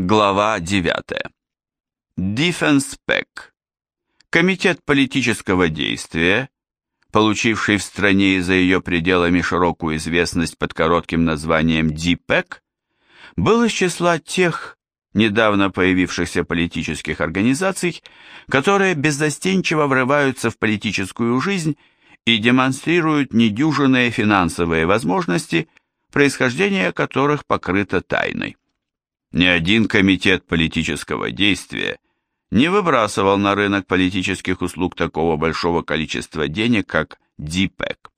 Глава 9. Defense PAC. Комитет политического действия, получивший в стране и за ее пределами широкую известность под коротким названием DPEC, был из числа тех недавно появившихся политических организаций, которые беззастенчиво врываются в политическую жизнь и демонстрируют недюжинные финансовые возможности, происхождение которых покрыто тайной. Ни один комитет политического действия не выбрасывал на рынок политических услуг такого большого количества денег, как ДИПЭК.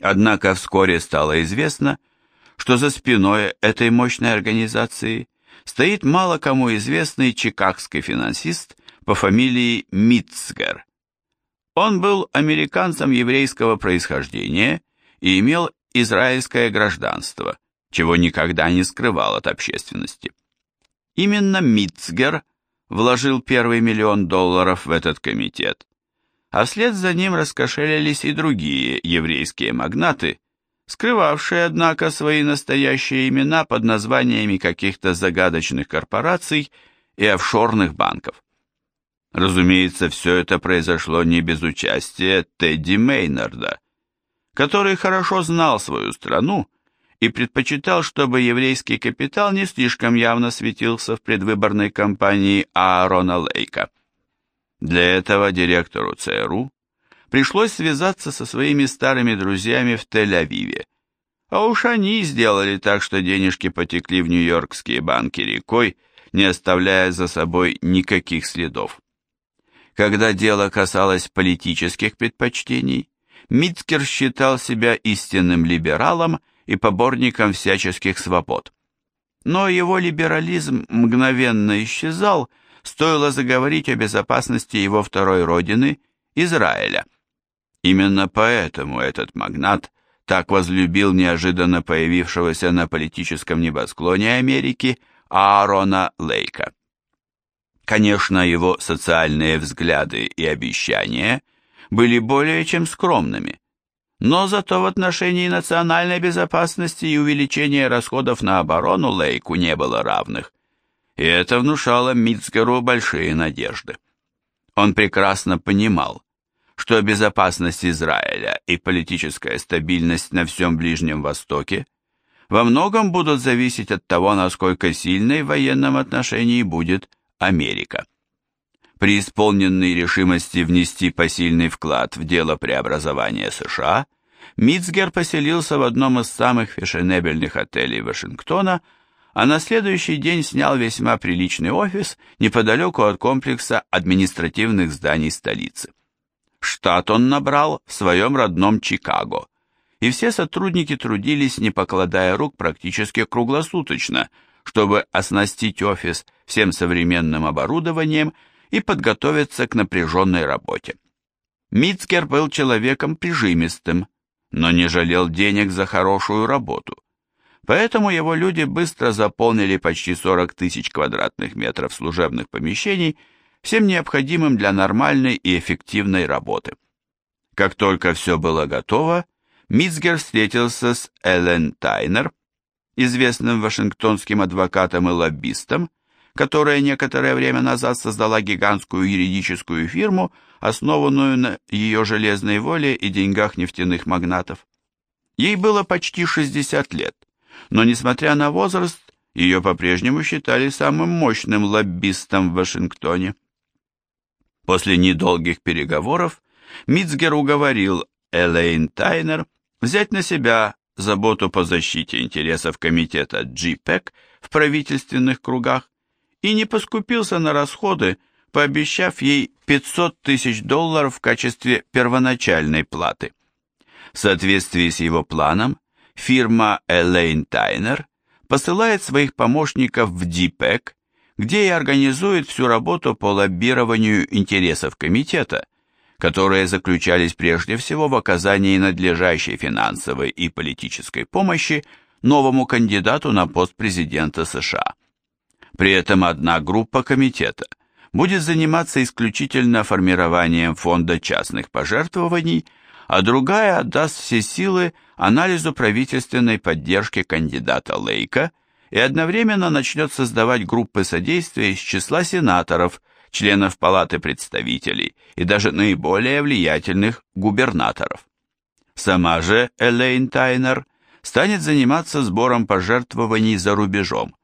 Однако вскоре стало известно, что за спиной этой мощной организации стоит мало кому известный чикагский финансист по фамилии Митцгер. Он был американцем еврейского происхождения и имел израильское гражданство – чего никогда не скрывал от общественности. Именно Митцгер вложил первый миллион долларов в этот комитет, а вслед за ним раскошелились и другие еврейские магнаты, скрывавшие, однако, свои настоящие имена под названиями каких-то загадочных корпораций и офшорных банков. Разумеется, все это произошло не без участия Тедди Мейнарда, который хорошо знал свою страну и предпочитал, чтобы еврейский капитал не слишком явно светился в предвыборной кампании Аарона Лейка. Для этого директору ЦРУ пришлось связаться со своими старыми друзьями в Тель-Авиве, а уж они сделали так, что денежки потекли в нью-йоркские банки рекой, не оставляя за собой никаких следов. Когда дело касалось политических предпочтений, Мицкер считал себя истинным либералом и поборником всяческих свобод. Но его либерализм мгновенно исчезал, стоило заговорить о безопасности его второй родины, Израиля. Именно поэтому этот магнат так возлюбил неожиданно появившегося на политическом небосклоне Америки Аарона Лейка. Конечно, его социальные взгляды и обещания были более чем скромными, но зато в отношении национальной безопасности и увеличения расходов на оборону Лейку не было равных, и это внушало Мицгеру большие надежды. Он прекрасно понимал, что безопасность Израиля и политическая стабильность на всем Ближнем Востоке во многом будут зависеть от того, насколько сильной в военном отношении будет Америка. При исполненной решимости внести посильный вклад в дело преобразования США, Мицгер поселился в одном из самых фешенебельных отелей Вашингтона, а на следующий день снял весьма приличный офис неподалеку от комплекса административных зданий столицы. Штат он набрал в своем родном Чикаго, и все сотрудники трудились, не покладая рук, практически круглосуточно, чтобы оснастить офис всем современным оборудованием и подготовиться к напряженной работе. Мицкер был человеком прижимистым, но не жалел денег за хорошую работу. Поэтому его люди быстро заполнили почти 40 тысяч квадратных метров служебных помещений всем необходимым для нормальной и эффективной работы. Как только все было готово, Мицгер встретился с Эллен Тайнер, известным вашингтонским адвокатом и лоббистом, которая некоторое время назад создала гигантскую юридическую фирму, основанную на ее железной воле и деньгах нефтяных магнатов. Ей было почти 60 лет, но, несмотря на возраст, ее по-прежнему считали самым мощным лоббистом в Вашингтоне. После недолгих переговоров Мицгер уговорил Элейн Тайнер взять на себя заботу по защите интересов комитета GPEC в правительственных кругах и не поскупился на расходы, пообещав ей 500 тысяч долларов в качестве первоначальной платы. В соответствии с его планом, фирма Элейн Тайнер посылает своих помощников в ДИПЭК, где и организует всю работу по лоббированию интересов комитета, которые заключались прежде всего в оказании надлежащей финансовой и политической помощи новому кандидату на пост президента США. При этом одна группа комитета будет заниматься исключительно формированием фонда частных пожертвований, а другая отдаст все силы анализу правительственной поддержки кандидата Лейка и одновременно начнет создавать группы содействия из числа сенаторов, членов Палаты представителей и даже наиболее влиятельных губернаторов. Сама же Элейн Тайнер станет заниматься сбором пожертвований за рубежом,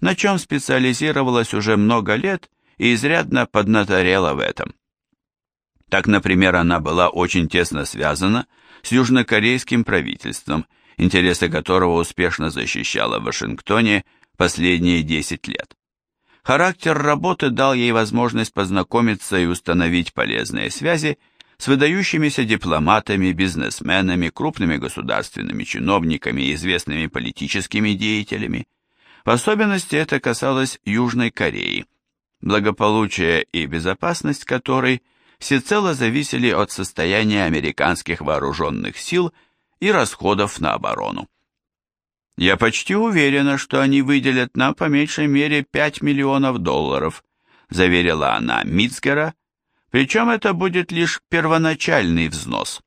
на чем специализировалась уже много лет и изрядно поднаторела в этом. Так, например, она была очень тесно связана с южнокорейским правительством, интересы которого успешно защищала в Вашингтоне последние 10 лет. Характер работы дал ей возможность познакомиться и установить полезные связи с выдающимися дипломатами, бизнесменами, крупными государственными чиновниками и известными политическими деятелями. В особенности это касалось Южной Кореи, благополучие и безопасность которой всецело зависели от состояния американских вооруженных сил и расходов на оборону. Я почти уверена, что они выделят нам по меньшей мере 5 миллионов долларов, заверила она Мицгера, причем это будет лишь первоначальный взнос.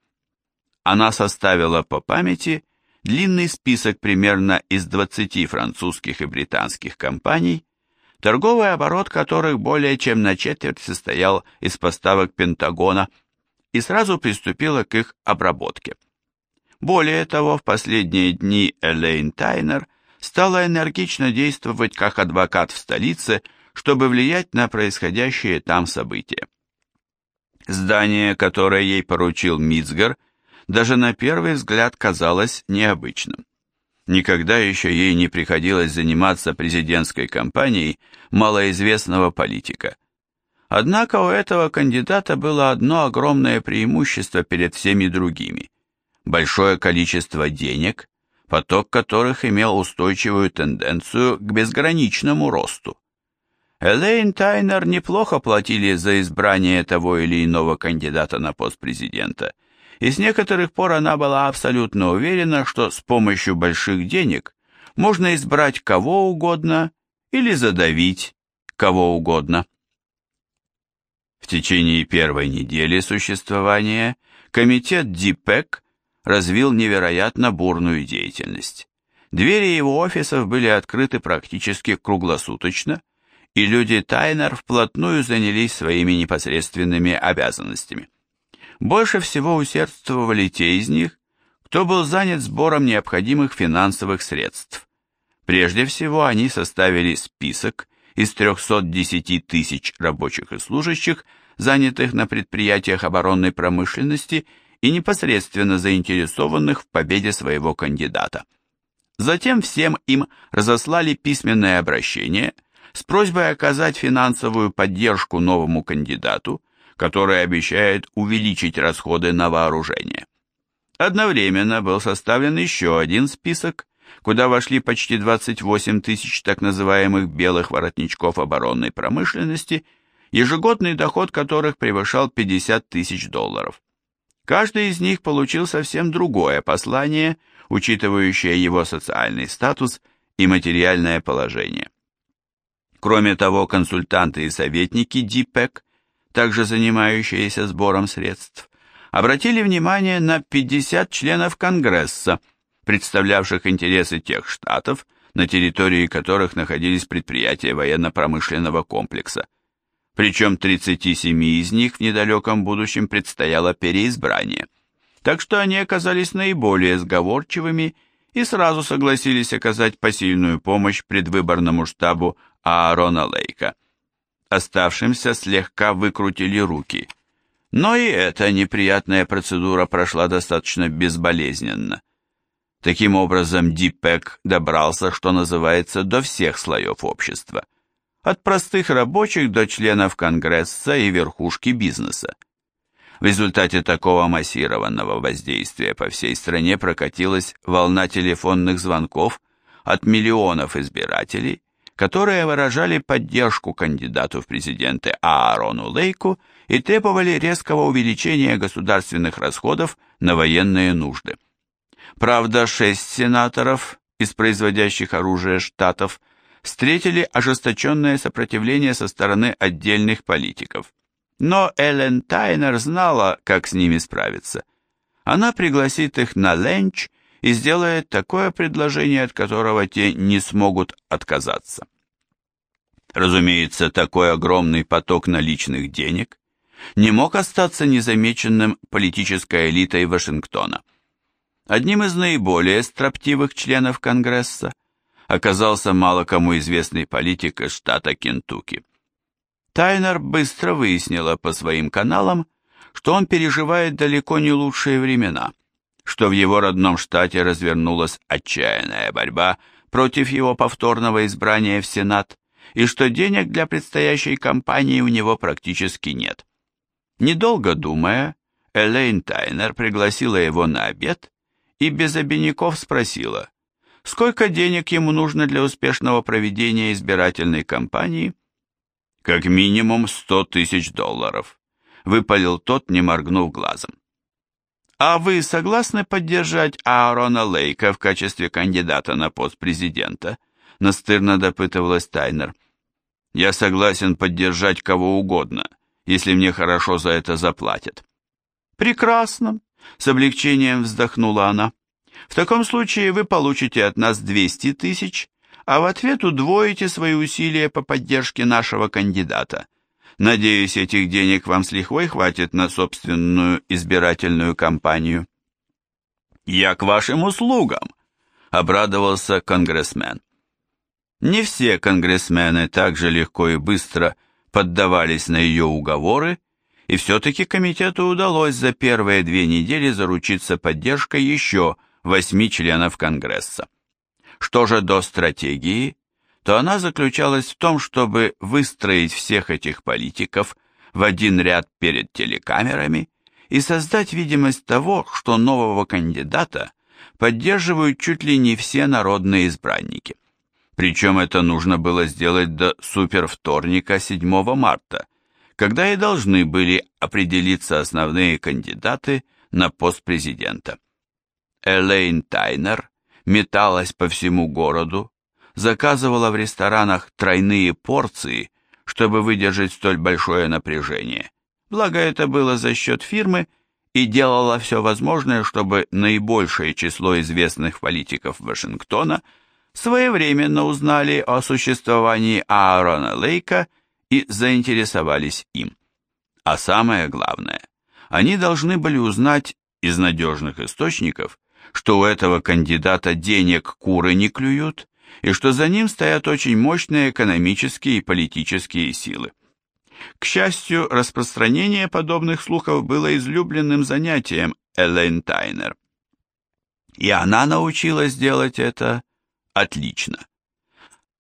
Она составила по памяти длинный список примерно из 20 французских и британских компаний, торговый оборот которых более чем на четверть состоял из поставок Пентагона, и сразу приступила к их обработке. Более того, в последние дни Элейн Тайнер стала энергично действовать как адвокат в столице, чтобы влиять на происходящие там события. Здание, которое ей поручил Мицгер, даже на первый взгляд казалось необычным. Никогда еще ей не приходилось заниматься президентской кампанией малоизвестного политика. Однако у этого кандидата было одно огромное преимущество перед всеми другими – большое количество денег, поток которых имел устойчивую тенденцию к безграничному росту. Элейн Тайнер неплохо платили за избрание того или иного кандидата на пост президента, и с некоторых пор она была абсолютно уверена, что с помощью больших денег можно избрать кого угодно или задавить кого угодно. В течение первой недели существования комитет ДИПЕК развил невероятно бурную деятельность. Двери его офисов были открыты практически круглосуточно, и люди Тайнер вплотную занялись своими непосредственными обязанностями. Больше всего усердствовали те из них, кто был занят сбором необходимых финансовых средств. Прежде всего они составили список из 310 тысяч рабочих и служащих, занятых на предприятиях оборонной промышленности и непосредственно заинтересованных в победе своего кандидата. Затем всем им разослали письменное обращение – с просьбой оказать финансовую поддержку новому кандидату, который обещает увеличить расходы на вооружение. Одновременно был составлен еще один список, куда вошли почти 28 тысяч так называемых белых воротничков оборонной промышленности, ежегодный доход которых превышал 50 тысяч долларов. Каждый из них получил совсем другое послание, учитывающее его социальный статус и материальное положение. Кроме того, консультанты и советники ДИПЕК, также занимающиеся сбором средств, обратили внимание на 50 членов Конгресса, представлявших интересы тех штатов, на территории которых находились предприятия военно-промышленного комплекса. Причем 37 из них в недалеком будущем предстояло переизбрание. Так что они оказались наиболее сговорчивыми и сразу согласились оказать посильную помощь предвыборному штабу Аарона Лейка. Оставшимся слегка выкрутили руки. Но и эта неприятная процедура прошла достаточно безболезненно. Таким образом, Дипек добрался, что называется, до всех слоев общества. От простых рабочих до членов Конгресса и верхушки бизнеса. В результате такого массированного воздействия по всей стране прокатилась волна телефонных звонков от миллионов избирателей, которые выражали поддержку кандидату в президенты Аарону Лейку и требовали резкого увеличения государственных расходов на военные нужды. Правда, шесть сенаторов из производящих оружие штатов встретили ожесточенное сопротивление со стороны отдельных политиков. Но Эллен Тайнер знала, как с ними справиться. Она пригласит их на ленч и сделает такое предложение, от которого те не смогут отказаться. Разумеется, такой огромный поток наличных денег не мог остаться незамеченным политической элитой Вашингтона. Одним из наиболее строптивых членов Конгресса оказался мало кому известный политик из штата Кентукки. Тайнер быстро выяснила по своим каналам, что он переживает далеко не лучшие времена, что в его родном штате развернулась отчаянная борьба против его повторного избрания в Сенат, и что денег для предстоящей кампании у него практически нет. Недолго думая, Элейн Тайнер пригласила его на обед и без обиняков спросила, сколько денег ему нужно для успешного проведения избирательной кампании. «Как минимум сто тысяч долларов», — выпалил тот, не моргнув глазом. «А вы согласны поддержать Аарона Лейка в качестве кандидата на пост президента?» — настырно допытывалась Тайнер. «Я согласен поддержать кого угодно, если мне хорошо за это заплатят». «Прекрасно», — с облегчением вздохнула она. «В таком случае вы получите от нас 200 тысяч, а в ответ удвоите свои усилия по поддержке нашего кандидата. Надеюсь, этих денег вам с лихвой хватит на собственную избирательную кампанию». «Я к вашим услугам», — обрадовался конгрессмен. Не все конгрессмены так же легко и быстро поддавались на ее уговоры, и все-таки комитету удалось за первые две недели заручиться поддержкой еще восьми членов Конгресса. Что же до стратегии, то она заключалась в том, чтобы выстроить всех этих политиков в один ряд перед телекамерами и создать видимость того, что нового кандидата поддерживают чуть ли не все народные избранники. Причем это нужно было сделать до супервторника 7 марта, когда и должны были определиться основные кандидаты на пост президента. Элейн Тайнер металась по всему городу, заказывала в ресторанах тройные порции, чтобы выдержать столь большое напряжение. Благо это было за счет фирмы и делала все возможное, чтобы наибольшее число известных политиков Вашингтона своевременно узнали о существовании Аарона Лейка и заинтересовались им. А самое главное, они должны были узнать из надежных источников, что у этого кандидата денег куры не клюют, и что за ним стоят очень мощные экономические и политические силы. К счастью, распространение подобных слухов было излюбленным занятием Элейн Тайнер. И она научилась делать это отлично.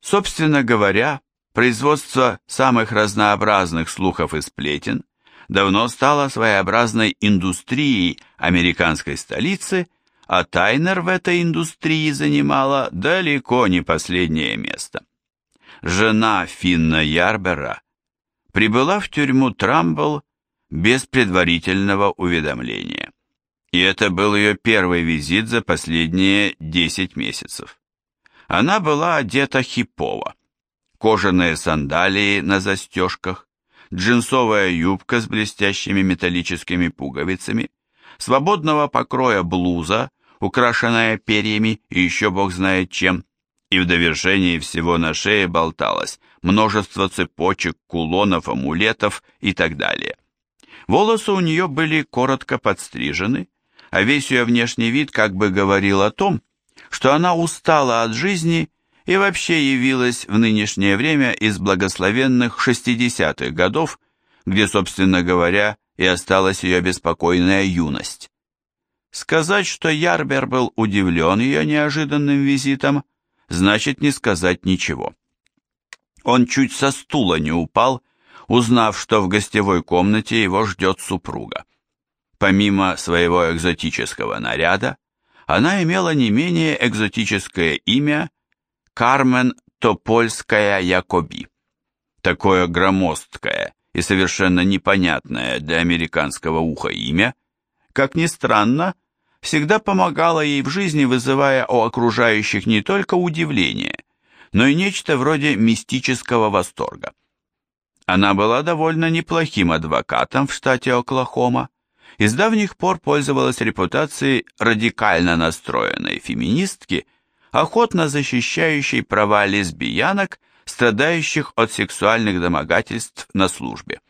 Собственно говоря, производство самых разнообразных слухов и сплетен давно стало своеобразной индустрией американской столицы – а Тайнер в этой индустрии занимала далеко не последнее место. Жена Финна Ярбера прибыла в тюрьму Трамбл без предварительного уведомления. И это был ее первый визит за последние 10 месяцев. Она была одета хипово. Кожаные сандалии на застежках, джинсовая юбка с блестящими металлическими пуговицами, свободного покроя блуза украшенная перьями и еще бог знает чем, и в довершении всего на шее болталось множество цепочек, кулонов, амулетов и так далее. Волосы у нее были коротко подстрижены, а весь ее внешний вид как бы говорил о том, что она устала от жизни и вообще явилась в нынешнее время из благословенных 60-х годов, где, собственно говоря, и осталась ее беспокойная юность. Сказать, что Ярбер был удивлен ее неожиданным визитом, значит не сказать ничего. Он чуть со стула не упал, узнав, что в гостевой комнате его ждет супруга. Помимо своего экзотического наряда, она имела не менее экзотическое имя Кармен Топольская Якоби. Такое громоздкое и совершенно непонятное для американского уха имя – как ни странно, всегда помогала ей в жизни, вызывая у окружающих не только удивление, но и нечто вроде мистического восторга. Она была довольно неплохим адвокатом в штате Оклахома и с давних пор пользовалась репутацией радикально настроенной феминистки, охотно защищающей права лесбиянок, страдающих от сексуальных домогательств на службе.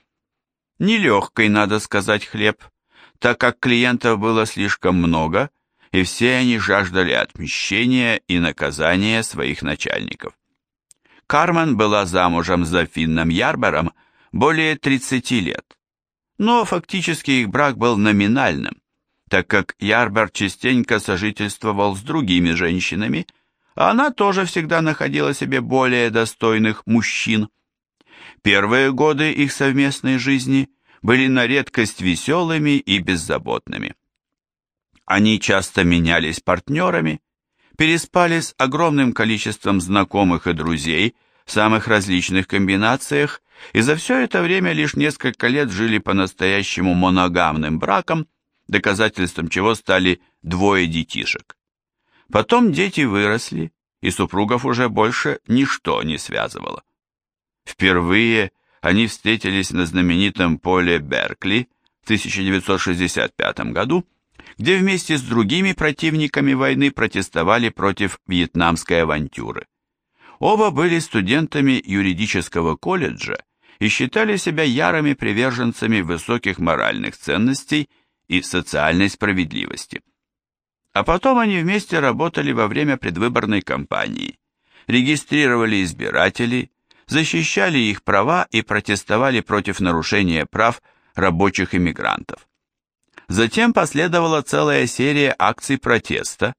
Нелегкой, надо сказать, хлеб, так как клиентов было слишком много, и все они жаждали отмщения и наказания своих начальников. Кармен была замужем за Финном Ярбером более 30 лет, но фактически их брак был номинальным, так как Ярбер частенько сожительствовал с другими женщинами, а она тоже всегда находила себе более достойных мужчин. Первые годы их совместной жизни были на редкость веселыми и беззаботными. Они часто менялись партнерами, переспали с огромным количеством знакомых и друзей в самых различных комбинациях и за все это время лишь несколько лет жили по-настоящему моногамным браком, доказательством чего стали двое детишек. Потом дети выросли, и супругов уже больше ничто не связывало. Впервые они встретились на знаменитом поле Беркли в 1965 году, где вместе с другими противниками войны протестовали против вьетнамской авантюры. Оба были студентами юридического колледжа и считали себя ярыми приверженцами высоких моральных ценностей и социальной справедливости. А потом они вместе работали во время предвыборной кампании, регистрировали избирателей, защищали их права и протестовали против нарушения прав рабочих иммигрантов. Затем последовала целая серия акций протеста,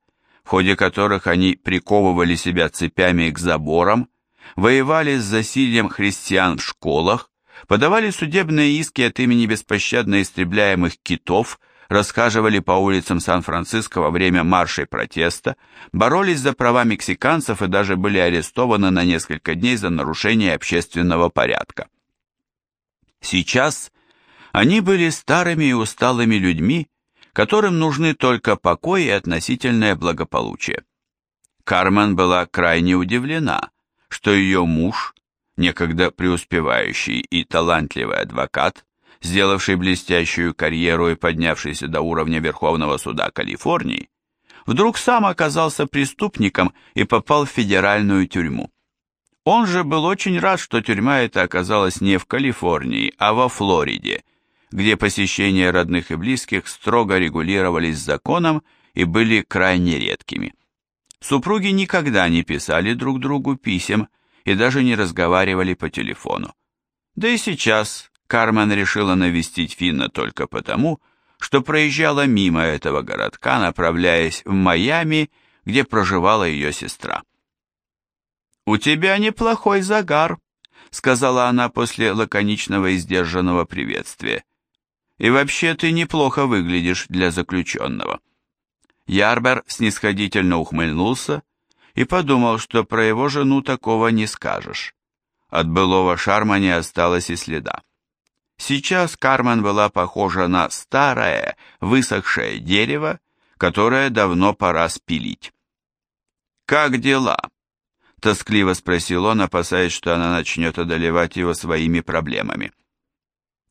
в ходе которых они приковывали себя цепями к заборам, воевали с засильем христиан в школах, подавали судебные иски от имени беспощадно истребляемых китов, расхаживали по улицам Сан-Франциско во время маршей протеста, боролись за права мексиканцев и даже были арестованы на несколько дней за нарушение общественного порядка. Сейчас они были старыми и усталыми людьми, которым нужны только покой и относительное благополучие. Кармен была крайне удивлена, что ее муж, некогда преуспевающий и талантливый адвокат, сделавший блестящую карьеру и поднявшийся до уровня Верховного суда Калифорнии, вдруг сам оказался преступником и попал в федеральную тюрьму. Он же был очень рад, что тюрьма эта оказалась не в Калифорнии, а во Флориде, где посещения родных и близких строго регулировались законом и были крайне редкими. Супруги никогда не писали друг другу писем и даже не разговаривали по телефону. Да и сейчас Кармен решила навестить Финна только потому, что проезжала мимо этого городка, направляясь в Майами, где проживала ее сестра. «У тебя неплохой загар», — сказала она после лаконичного и сдержанного приветствия. «И вообще ты неплохо выглядишь для заключенного». Ярбер снисходительно ухмыльнулся и подумал, что про его жену такого не скажешь. От былого шарма не осталось и следа. Сейчас Кармен была похожа на старое, высохшее дерево, которое давно пора спилить. «Как дела?» — тоскливо спросил он, опасаясь, что она начнет одолевать его своими проблемами.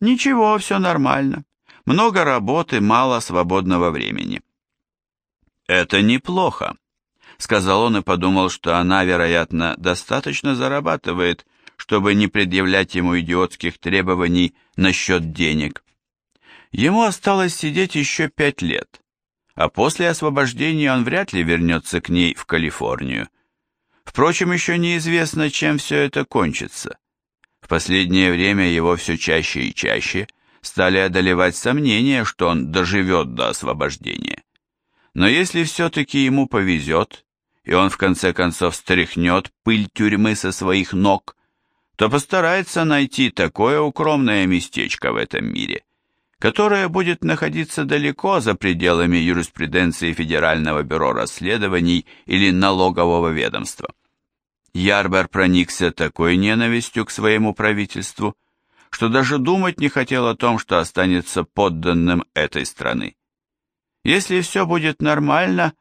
«Ничего, все нормально. Много работы, мало свободного времени». «Это неплохо», — сказал он и подумал, что она, вероятно, достаточно зарабатывает, чтобы не предъявлять ему идиотских требований насчет денег. Ему осталось сидеть еще пять лет, а после освобождения он вряд ли вернется к ней в Калифорнию. Впрочем, еще неизвестно, чем все это кончится. В последнее время его все чаще и чаще стали одолевать сомнения, что он доживет до освобождения. Но если все-таки ему повезет, и он в конце концов стряхнет пыль тюрьмы со своих ног, то постарается найти такое укромное местечко в этом мире, которое будет находиться далеко за пределами юриспруденции Федерального бюро расследований или налогового ведомства. Ярбер проникся такой ненавистью к своему правительству, что даже думать не хотел о том, что останется подданным этой страны. Если все будет нормально,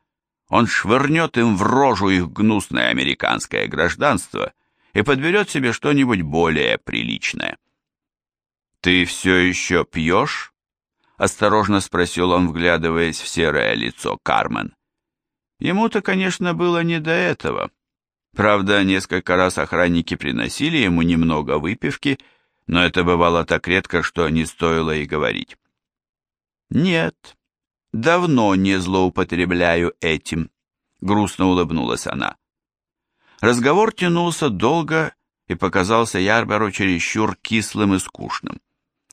он швырнет им в рожу их гнусное американское гражданство и подберет себе что-нибудь более приличное. «Ты все еще пьешь?» осторожно спросил он, вглядываясь в серое лицо Кармен. Ему-то, конечно, было не до этого. Правда, несколько раз охранники приносили ему немного выпивки, но это бывало так редко, что не стоило и говорить. «Нет, давно не злоупотребляю этим», — грустно улыбнулась она. Разговор тянулся долго и показался Ярберу чересчур кислым и скучным.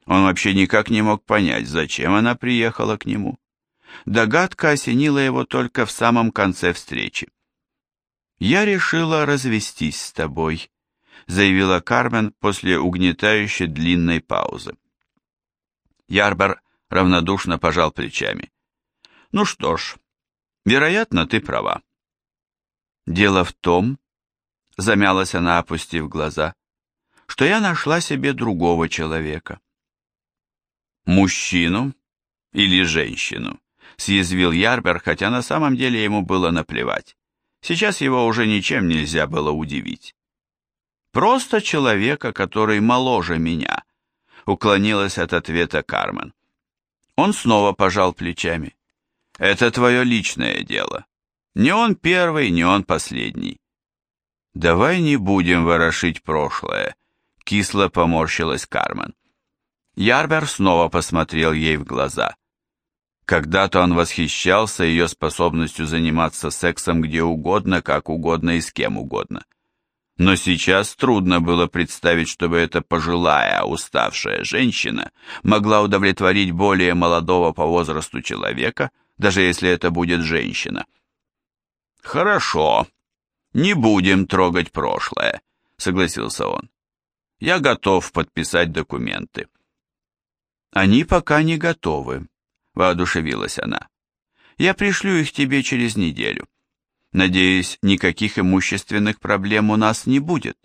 Он вообще никак не мог понять, зачем она приехала к нему. Догадка осенила его только в самом конце встречи. «Я решила развестись с тобой», — заявила Кармен после угнетающей длинной паузы. Ярбер равнодушно пожал плечами. «Ну что ж, вероятно, ты права». «Дело в том», — замялась она, опустив глаза, — «что я нашла себе другого человека». «Мужчину или женщину?» — съязвил Ярбер, хотя на самом деле ему было наплевать. Сейчас его уже ничем нельзя было удивить. «Просто человека, который моложе меня», — уклонилась от ответа Кармен. Он снова пожал плечами. «Это твое личное дело. Не он первый, не он последний». «Давай не будем ворошить прошлое», — кисло поморщилась Кармен. Ярбер снова посмотрел ей в глаза. Когда-то он восхищался ее способностью заниматься сексом где угодно, как угодно и с кем угодно. Но сейчас трудно было представить, чтобы эта пожилая, уставшая женщина могла удовлетворить более молодого по возрасту человека, даже если это будет женщина. «Хорошо, не будем трогать прошлое», — согласился он. «Я готов подписать документы». «Они пока не готовы», — воодушевилась она. «Я пришлю их тебе через неделю. Надеюсь, никаких имущественных проблем у нас не будет.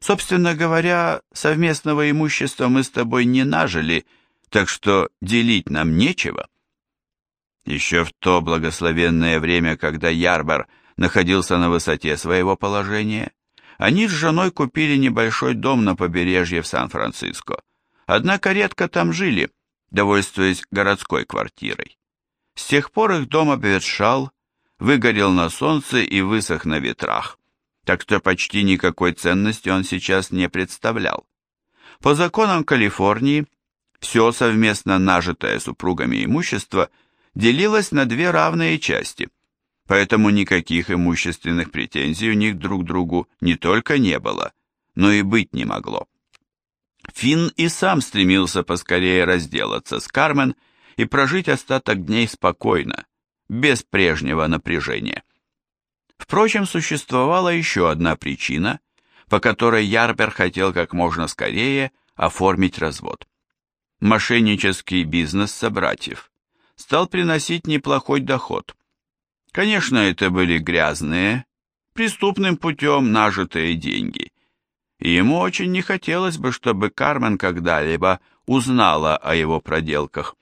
Собственно говоря, совместного имущества мы с тобой не нажили, так что делить нам нечего». Еще в то благословенное время, когда Ярбер находился на высоте своего положения, они с женой купили небольшой дом на побережье в Сан-Франциско однако редко там жили, довольствуясь городской квартирой. С тех пор их дом обветшал, выгорел на солнце и высох на ветрах, так что почти никакой ценности он сейчас не представлял. По законам Калифорнии, все совместно нажитое супругами имущество делилось на две равные части, поэтому никаких имущественных претензий у них друг к другу не только не было, но и быть не могло. Финн и сам стремился поскорее разделаться с Кармен и прожить остаток дней спокойно, без прежнего напряжения. Впрочем, существовала еще одна причина, по которой Ярбер хотел как можно скорее оформить развод. Мошеннический бизнес собратьев стал приносить неплохой доход. Конечно, это были грязные, преступным путем нажитые деньги, и ему очень не хотелось бы, чтобы Кармен когда-либо узнала о его проделках.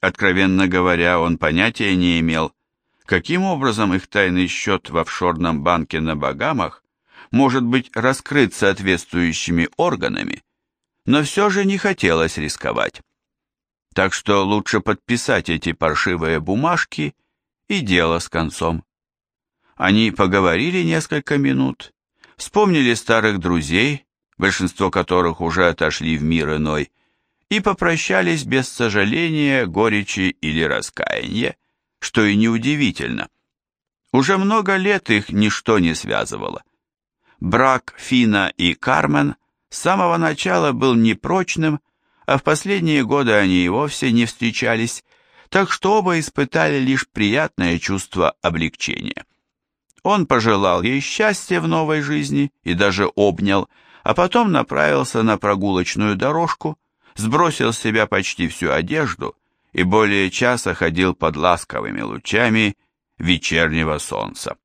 Откровенно говоря, он понятия не имел, каким образом их тайный счет в офшорном банке на Багамах может быть раскрыт соответствующими органами, но все же не хотелось рисковать. Так что лучше подписать эти паршивые бумажки и дело с концом. Они поговорили несколько минут, вспомнили старых друзей, большинство которых уже отошли в мир иной, и попрощались без сожаления, горечи или раскаяния, что и неудивительно. Уже много лет их ничто не связывало. Брак Фина и Кармен с самого начала был непрочным, а в последние годы они и вовсе не встречались, так что оба испытали лишь приятное чувство облегчения. Он пожелал ей счастья в новой жизни и даже обнял, а потом направился на прогулочную дорожку, сбросил с себя почти всю одежду и более часа ходил под ласковыми лучами вечернего солнца.